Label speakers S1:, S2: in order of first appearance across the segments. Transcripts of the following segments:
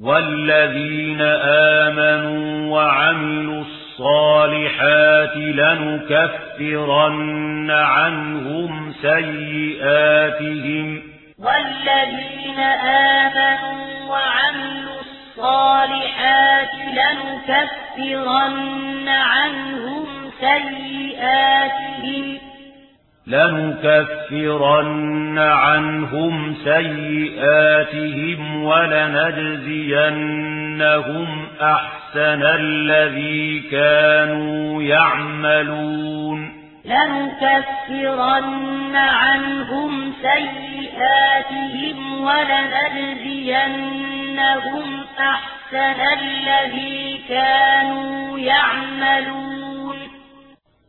S1: والذين آمنوا وعملوا الصالحات لنكفرن عنهم سيئاتهم
S2: والذين آمنوا وعملوا الصالحات لنكفرن عنهم سيئاتهم
S1: لنكفرن عنهم سيئاتهم ولنجزينهم أحسن الذي كانوا يعملون.
S2: لنكفرن عنهم سيئاتهم ولنجزينهم أحسن الذي كانوا يعملون.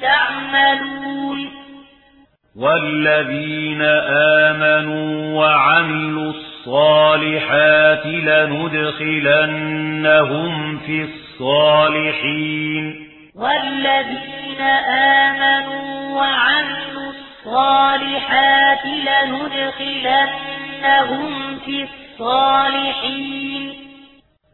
S2: تعملون.
S1: والذين آمنوا وعملوا الصالحات لندخلنهم في الصالحين.
S2: والذين آمنوا وعملوا الصالحات لندخلنهم في الصالحين.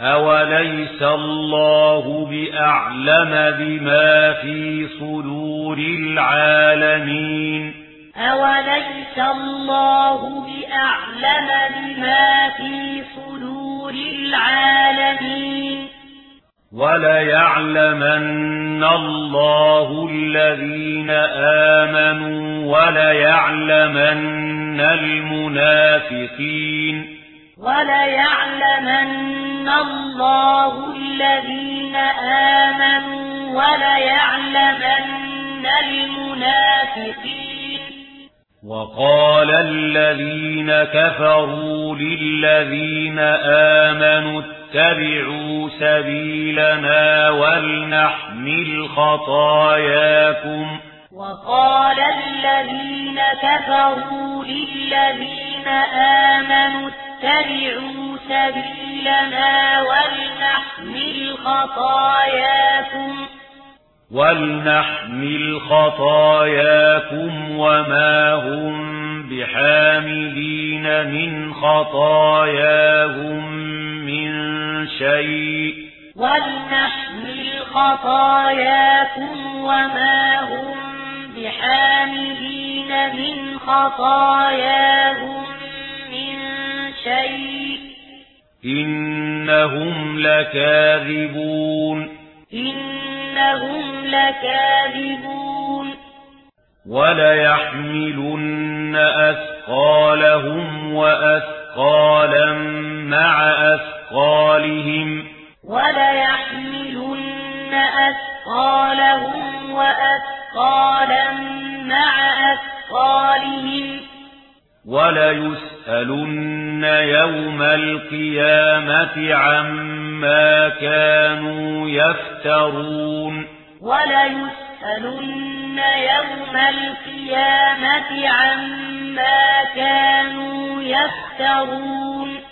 S1: أوليس الله بأعلم بما في صدور العالمين؟
S2: أوليس الله بأعلم بما في صدور العالمين؟
S1: وَلَيَعْلَمَنَّ اللَّهُ الَّذِينَ آمَنُوا وَلَيَعْلَمَنَّ الْمُنَافِقِينَ
S2: وَلَيَعْلَمَنَّ اللَّهُ الَّذِينَ آمَنُوا وَلَيَعْلَمَنَّ الْمُنَافِقِينَ
S1: وَقَالَ الَّذِينَ كَفَرُوا لِلَّذِينَ آمَنُوا اتبعوا سبيلنا ولنحمل خطاياكم.
S2: وقال الذين كفروا للذين آمنوا اتبعوا سبيلنا ولنحمل خطاياكم.
S1: ولنحمل خطاياكم وما هم بحاملين من خطاياهم. شيء.
S2: ولنحمل خطاياكم وما هم بحاملين من خطاياهم من شيء.
S1: إنهم لكاذبون.
S2: إنهم لكاذبون.
S1: وليحملن أثقالهم وأثقالا مع أثقالهم.
S2: أثقالهم وليحملن أثقالهم وأثقالا مع أثقالهم
S1: وليسألن يوم القيامة عما كانوا يفترون
S2: وليسألن يوم القيامة عما كانوا يفترون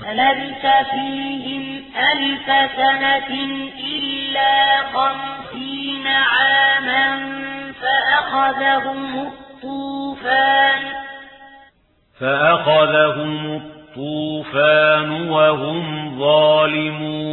S2: فلبث فيهم ألف سنة إلا خمسين عاما فأخذهم الطوفان
S1: فأخذهم الطوفان وهم ظالمون